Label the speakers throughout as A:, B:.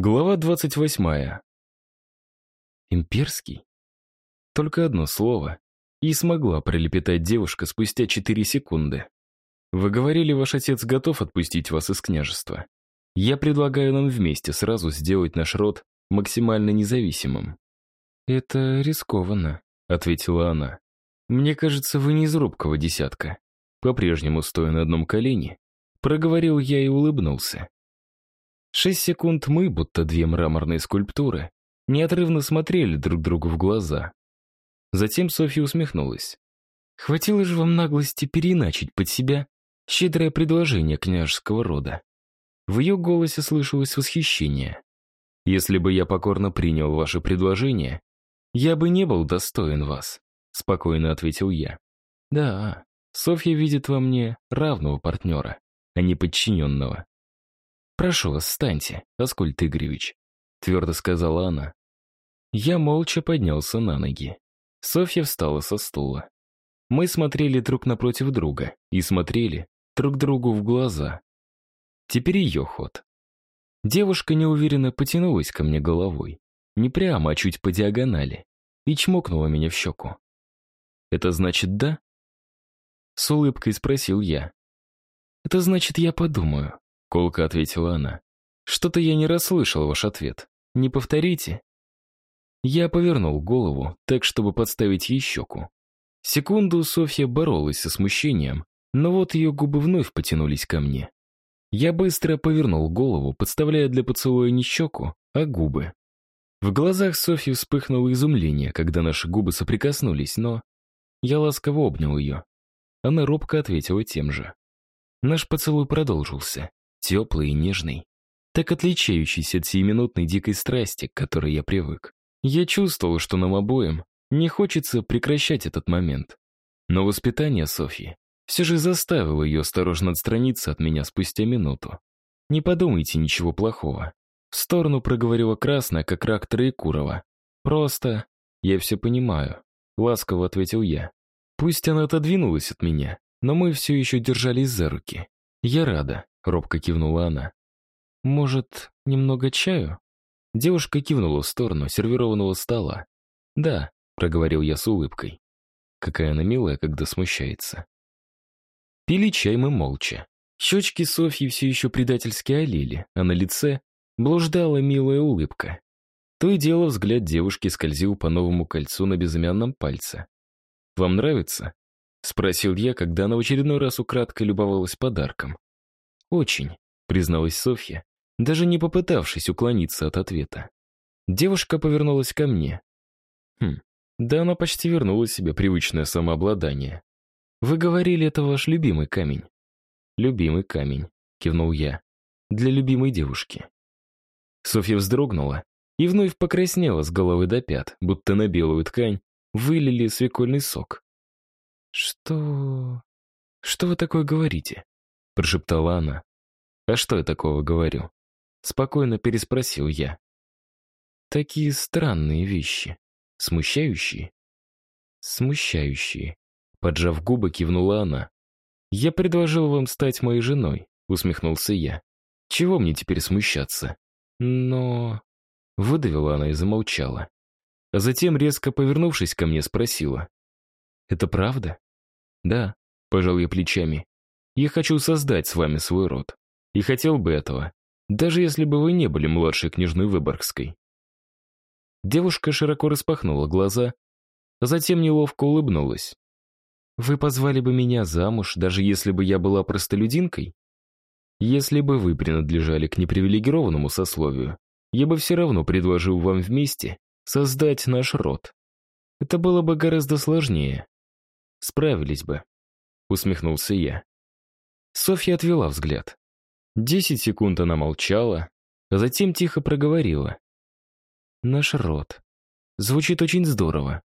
A: Глава двадцать восьмая. Имперский? Только одно слово. И смогла пролепетать девушка спустя четыре секунды. Вы говорили, ваш отец готов отпустить вас из княжества. Я предлагаю нам вместе сразу сделать наш род максимально независимым. Это рискованно, ответила она. Мне кажется, вы не из робкого десятка. По-прежнему стоя на одном колене, проговорил я и улыбнулся. Шесть секунд мы, будто две мраморные скульптуры, неотрывно смотрели друг другу в глаза. Затем Софья усмехнулась. «Хватило же вам наглости переиначить под себя щедрое предложение княжеского рода». В ее голосе слышалось восхищение. «Если бы я покорно принял ваше предложение, я бы не был достоин вас», — спокойно ответил я. «Да, Софья видит во мне равного партнера, а не подчиненного. «Прошу вас, встаньте, Аскольд Игоревич», — твердо сказала она. Я молча поднялся на ноги. Софья встала со стула. Мы смотрели друг напротив друга и смотрели друг другу в глаза. Теперь ее ход. Девушка неуверенно потянулась ко мне головой. Не прямо, а чуть по диагонали. И чмокнула меня в щеку. «Это значит да?» С улыбкой спросил я. «Это значит, я подумаю», Колко ответила она. «Что-то я не расслышал ваш ответ. Не повторите?» Я повернул голову, так, чтобы подставить ей щеку. Секунду Софья боролась со смущением, но вот ее губы вновь потянулись ко мне. Я быстро повернул голову, подставляя для поцелуя не щеку, а губы. В глазах Софьи вспыхнуло изумление, когда наши губы соприкоснулись, но... Я ласково обнял ее. Она робко ответила тем же. Наш поцелуй продолжился теплый и нежный, так отличающийся от сиюминутной дикой страсти, к которой я привык. Я чувствовал, что нам обоим не хочется прекращать этот момент. Но воспитание Софьи все же заставило ее осторожно отстраниться от меня спустя минуту. «Не подумайте ничего плохого». В сторону проговорила красная, как рак Троекурова. «Просто... Я все понимаю», — ласково ответил я. Пусть она отодвинулась от меня, но мы все еще держались за руки. Я рада, робко кивнула она. «Может, немного чаю?» Девушка кивнула в сторону сервированного стола. «Да», — проговорил я с улыбкой. Какая она милая, когда смущается. Пили чай мы молча. Щечки Софьи все еще предательски олели, а на лице блуждала милая улыбка. То и дело взгляд девушки скользил по новому кольцу на безымянном пальце. «Вам нравится?» — спросил я, когда она в очередной раз украдкой любовалась подарком. «Очень», — призналась Софья, даже не попытавшись уклониться от ответа. Девушка повернулась ко мне. «Хм, да она почти вернула себе привычное самообладание. Вы говорили, это ваш любимый камень». «Любимый камень», — кивнул я, — «для любимой девушки». Софья вздрогнула и вновь покраснела с головы до пят, будто на белую ткань вылили свекольный сок. «Что... что вы такое говорите?» Прошептала она. «А что я такого говорю?» Спокойно переспросил я. «Такие странные вещи. Смущающие?» «Смущающие», — поджав губы, кивнула она. «Я предложил вам стать моей женой», — усмехнулся я. «Чего мне теперь смущаться?» «Но...» Выдавила она и замолчала. А затем, резко повернувшись ко мне, спросила. «Это правда?» «Да», — пожал я плечами. Я хочу создать с вами свой род. И хотел бы этого, даже если бы вы не были младшей княжной Выборгской». Девушка широко распахнула глаза, а затем неловко улыбнулась. «Вы позвали бы меня замуж, даже если бы я была простолюдинкой? Если бы вы принадлежали к непривилегированному сословию, я бы все равно предложил вам вместе создать наш род. Это было бы гораздо сложнее. Справились бы», — усмехнулся я. Софья отвела взгляд. Десять секунд она молчала, а затем тихо проговорила. «Наш род. Звучит очень здорово.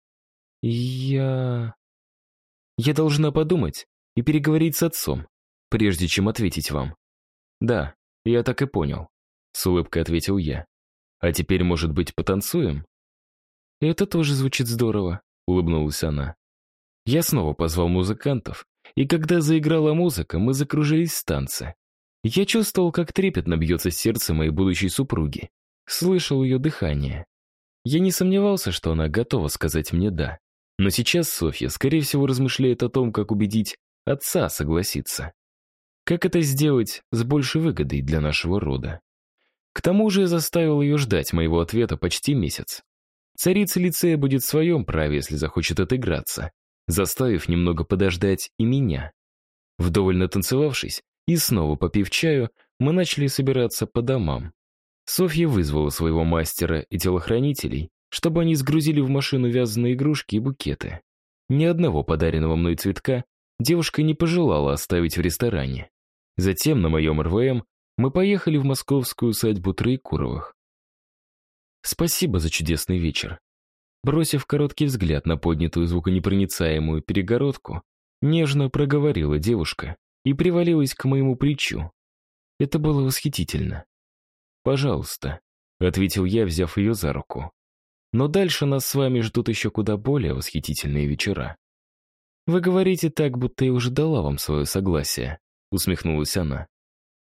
A: Я... Я должна подумать и переговорить с отцом, прежде чем ответить вам». «Да, я так и понял», — с улыбкой ответил я. «А теперь, может быть, потанцуем?» «Это тоже звучит здорово», — улыбнулась она. Я снова позвал музыкантов, и когда заиграла музыка, мы закружились в танце. Я чувствовал, как трепетно бьется сердце моей будущей супруги. слышал ее дыхание. Я не сомневался, что она готова сказать мне «да». Но сейчас Софья, скорее всего, размышляет о том, как убедить отца согласиться. Как это сделать с большей выгодой для нашего рода? К тому же я заставил ее ждать моего ответа почти месяц. Царица лицея будет в своем праве, если захочет отыграться, заставив немного подождать и меня. Вдоволь натанцевавшись и снова попив чаю, мы начали собираться по домам. Софья вызвала своего мастера и телохранителей, чтобы они сгрузили в машину вязаные игрушки и букеты. Ни одного подаренного мной цветка девушка не пожелала оставить в ресторане. Затем на моем РВМ мы поехали в московскую усадьбу Троекуровых. Спасибо за чудесный вечер. Бросив короткий взгляд на поднятую звуконепроницаемую перегородку, нежно проговорила девушка и привалилась к моему плечу. Это было восхитительно. «Пожалуйста», — ответил я, взяв ее за руку. «Но дальше нас с вами ждут еще куда более восхитительные вечера». «Вы говорите так, будто я уже дала вам свое согласие», — усмехнулась она.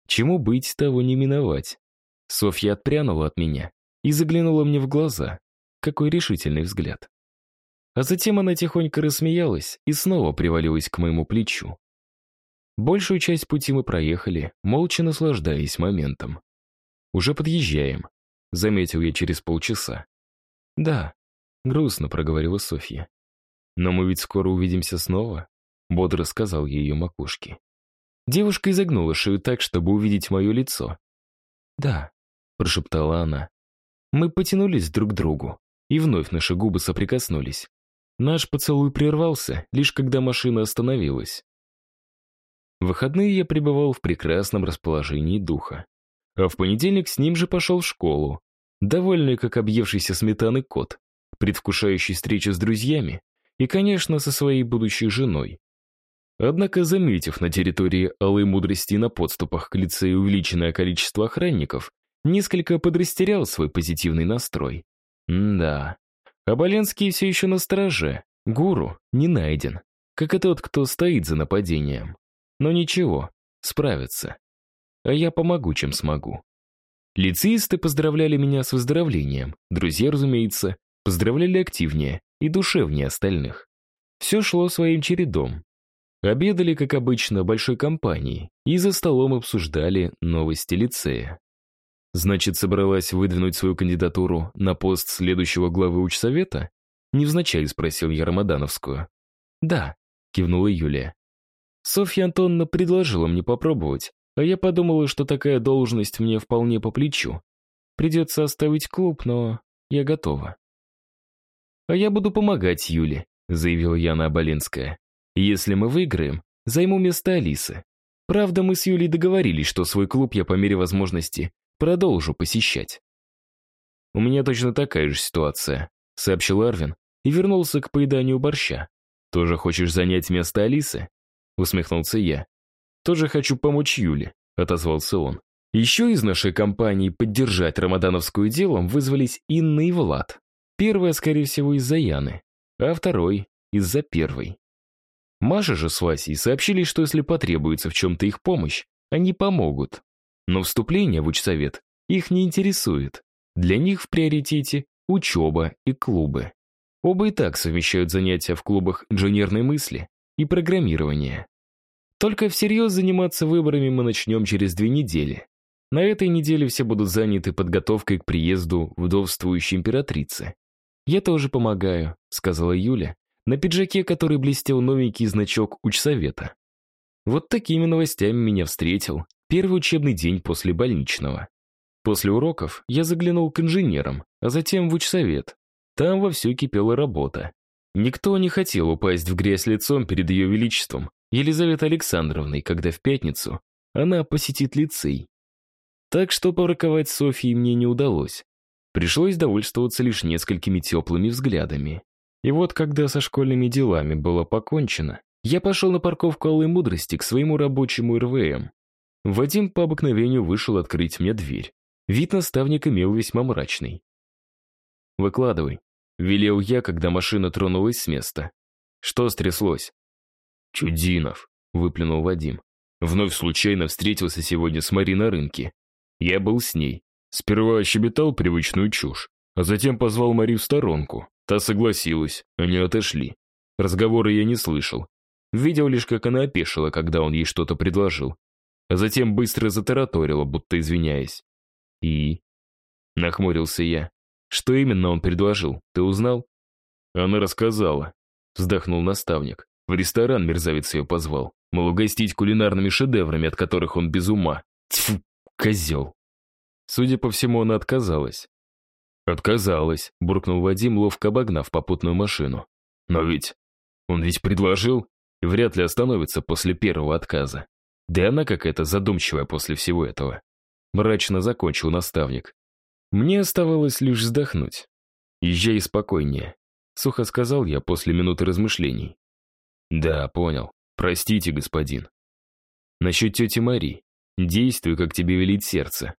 A: «Чему быть, того не миновать». Софья отпрянула от меня и заглянула мне в глаза. Какой решительный взгляд. А затем она тихонько рассмеялась и снова привалилась к моему плечу. Большую часть пути мы проехали, молча наслаждаясь моментом. «Уже подъезжаем», — заметил я через полчаса. «Да», — грустно проговорила Софья. «Но мы ведь скоро увидимся снова», — бодро сказал я ее макушке. Девушка изогнула шею так, чтобы увидеть мое лицо. «Да», — прошептала она. Мы потянулись друг к другу, и вновь наши губы соприкоснулись. Наш поцелуй прервался, лишь когда машина остановилась. В выходные я пребывал в прекрасном расположении духа. А в понедельник с ним же пошел в школу, довольный как объевшийся сметаны кот, предвкушающий встречу с друзьями и, конечно, со своей будущей женой. Однако, заметив на территории Алой Мудрости на подступах к лицею увеличенное количество охранников, несколько подрастерял свой позитивный настрой. М да, Оболенский все еще на стороже, гуру не найден, как и тот, кто стоит за нападением. Но ничего, справится. А я помогу, чем смогу. Лицеисты поздравляли меня с выздоровлением, друзья, разумеется, поздравляли активнее и душевнее остальных. Все шло своим чередом. Обедали, как обычно, большой компанией и за столом обсуждали новости лицея. Значит, собралась выдвинуть свою кандидатуру на пост следующего главы учсовета? Невзначай спросил я Рамадановскую. Да, кивнула Юлия. Софья Антоновна предложила мне попробовать, а я подумала, что такая должность мне вполне по плечу. Придется оставить клуб, но я готова. «А я буду помогать Юле», — заявила Яна Оболенская. «Если мы выиграем, займу место Алисы. Правда, мы с Юлей договорились, что свой клуб я по мере возможности продолжу посещать. «У меня точно такая же ситуация», — сообщил Арвин и вернулся к поеданию борща. «Тоже хочешь занять место Алисы?» — усмехнулся я. «Тоже хочу помочь Юле», — отозвался он. Еще из нашей компании поддержать Рамадановскую делом вызвались Инна и Влад. Первая, скорее всего, из-за Яны, а второй — из-за первой. Маша же с Васей сообщили, что если потребуется в чем-то их помощь, они помогут. Но вступление в учсовет их не интересует. Для них в приоритете учеба и клубы. Оба и так совмещают занятия в клубах инженерной мысли и программирования. Только всерьез заниматься выборами мы начнем через две недели. На этой неделе все будут заняты подготовкой к приезду вдовствующей императрицы. «Я тоже помогаю», — сказала Юля, на пиджаке, который блестел новенький значок учсовета. Вот такими новостями меня встретил Первый учебный день после больничного. После уроков я заглянул к инженерам, а затем в учсовет. Там вовсю кипела работа. Никто не хотел упасть в грязь лицом перед ее величеством, Елизаветой Александровной, когда в пятницу она посетит лицей. Так что поворковать Софьей мне не удалось. Пришлось довольствоваться лишь несколькими теплыми взглядами. И вот когда со школьными делами было покончено, я пошел на парковку Алой Мудрости к своему рабочему РВМ. Вадим по обыкновению вышел открыть мне дверь. Вид наставника имел весьма мрачный. «Выкладывай», — велел я, когда машина тронулась с места. «Что стряслось?» «Чудинов», — выплюнул Вадим. «Вновь случайно встретился сегодня с Мариной на рынке. Я был с ней. Сперва щебетал привычную чушь, а затем позвал Мари в сторонку. Та согласилась, они отошли. Разговора я не слышал. Видел лишь, как она опешила, когда он ей что-то предложил. А затем быстро затараторила, будто извиняясь. «И?» — нахмурился я. «Что именно он предложил, ты узнал?» Она рассказала. Вздохнул наставник. В ресторан мерзавец ее позвал. Мол, угостить кулинарными шедеврами, от которых он без ума. Тьфу, козел. Судя по всему, она отказалась. «Отказалась», — буркнул Вадим, ловко обогнав попутную машину. «Но ведь... Он ведь предложил, и вряд ли остановится после первого отказа. Да и она какая-то задумчивая после всего этого». Мрачно закончил наставник. Мне оставалось лишь вздохнуть. «Езжай спокойнее», — сухо сказал я после минуты размышлений. «Да, понял. Простите, господин. Насчет тети Мари. Действуй, как тебе велит сердце.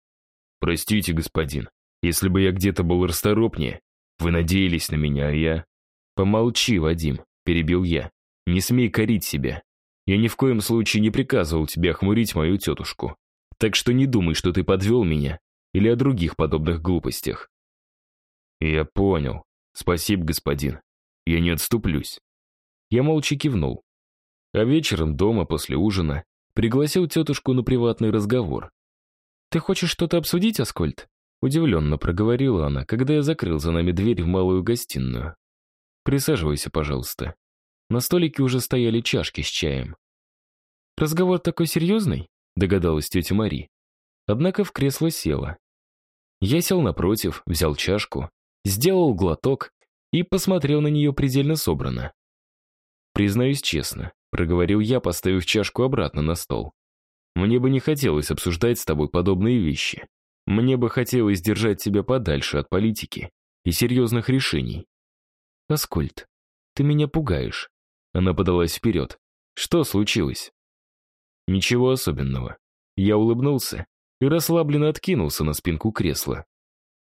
A: Простите, господин. Если бы я где-то был расторопнее, вы надеялись на меня, а я... Помолчи, Вадим, перебил я. Не смей корить себя. Я ни в коем случае не приказывал тебе охмурить мою тетушку. Так что не думай, что ты подвел меня или о других подобных глупостях. Я понял. Спасибо, господин. Я не отступлюсь. Я молча кивнул. А вечером дома после ужина пригласил тетушку на приватный разговор. «Ты хочешь что-то обсудить, Аскольд?» Удивленно проговорила она, когда я закрыл за нами дверь в малую гостиную. «Присаживайся, пожалуйста». На столике уже стояли чашки с чаем. «Разговор такой серьезный?» догадалась тетя Мари. Однако в кресло села. Я сел напротив, взял чашку, сделал глоток и посмотрел на нее предельно собрано. Признаюсь честно, проговорил я, поставив чашку обратно на стол. Мне бы не хотелось обсуждать с тобой подобные вещи. Мне бы хотелось держать тебя подальше от политики и серьезных решений. Аскольд, ты меня пугаешь. Она подалась вперед. Что случилось? Ничего особенного. Я улыбнулся и расслабленно откинулся на спинку кресла.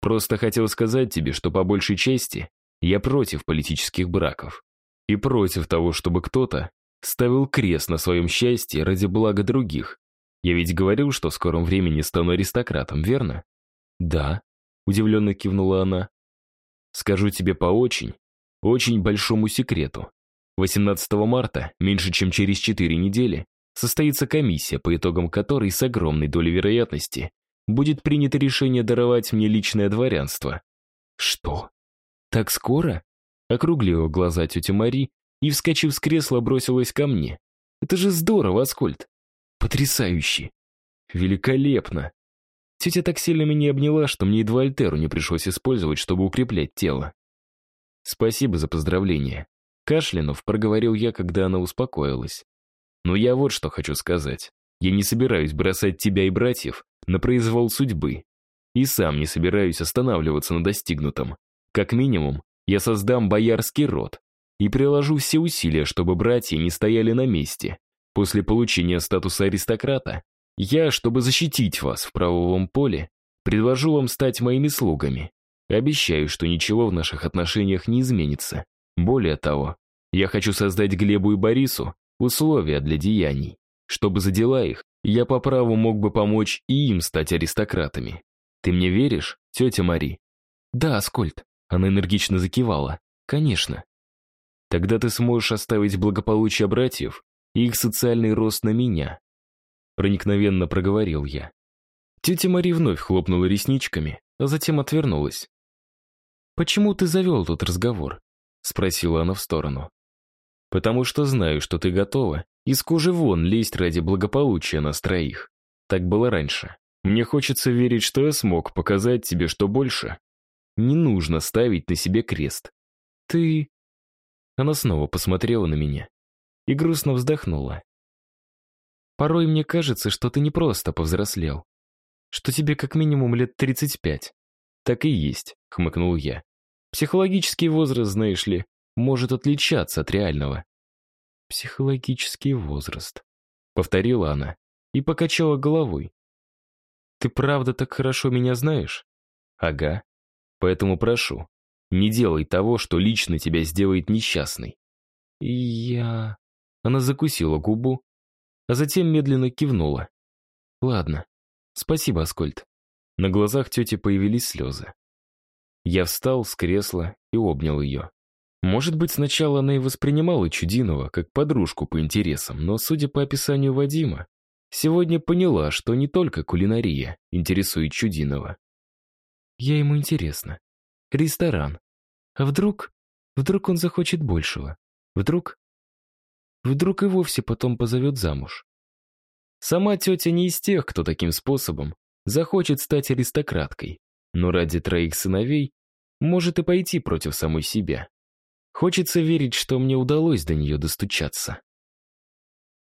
A: Просто хотел сказать тебе, что по большей части я против политических браков и против того, чтобы кто-то ставил крест на своем счастье ради блага других. Я ведь говорил, что в скором времени стану аристократом, верно? Да, удивленно кивнула она. Скажу тебе по очень, очень большому секрету. 18 марта, меньше чем через 4 недели, состоится комиссия, по итогам которой с огромной долей вероятности будет принято решение даровать мне личное дворянство. Что? Так скоро? Округлила глаза тетя Мари и, вскочив с кресла, бросилась ко мне. «Это же здорово, Аскольд! Потрясающе! Великолепно!» Тетя так сильно меня обняла, что мне едва альтеру не пришлось использовать, чтобы укреплять тело. «Спасибо за поздравление», — кашлянув проговорил я, когда она успокоилась. «Но я вот что хочу сказать. Я не собираюсь бросать тебя и братьев на произвол судьбы. И сам не собираюсь останавливаться на достигнутом. Как минимум, я создам боярский род, и приложу все усилия, чтобы братья не стояли на месте. После получения статуса аристократа, я, чтобы защитить вас в правовом поле, предложу вам стать моими слугами. Обещаю, что ничего в наших отношениях не изменится. Более того, я хочу создать Глебу и Борису условия для деяний. Чтобы за дела их, я по праву мог бы помочь и им стать аристократами. Ты мне веришь, тетя Мари? Да, Аскольд. Она энергично закивала. Конечно. Тогда ты сможешь оставить благополучие братьев и их социальный рост на меня. Проникновенно проговорил я. Тетя Мари вновь хлопнула ресничками, а затем отвернулась. «Почему ты завел тут разговор?» Спросила она в сторону. «Потому что знаю, что ты готова из кожи вон лезть ради благополучия нас троих. Так было раньше. Мне хочется верить, что я смог показать тебе, что больше не нужно ставить на себе крест. Ты она снова посмотрела на меня и грустно вздохнула. «Порой мне кажется, что ты не просто повзрослел, что тебе как минимум лет 35. Так и есть», — хмыкнул я. «Психологический возраст, знаешь ли, может отличаться от реального». «Психологический возраст», — повторила она и покачала головой. «Ты правда так хорошо меня знаешь?» «Ага. Поэтому прошу, не делай того, что лично тебя сделает несчастной. Я... Она закусила губу, а затем медленно кивнула. Ладно. Спасибо, Аскольд. На глазах тети появились слезы. Я встал с кресла и обнял ее. Может быть, сначала она и воспринимала Чудинова как подружку по интересам, но, судя по описанию Вадима, сегодня поняла, что не только кулинария интересует Чудинова. Я ему интересно. Ресторан. А вдруг... Вдруг он захочет большего? Вдруг... Вдруг и вовсе потом позовет замуж? Сама тетя не из тех, кто таким способом захочет стать аристократкой, но ради троих сыновей может и пойти против самой себя. Хочется верить, что мне удалось до нее достучаться.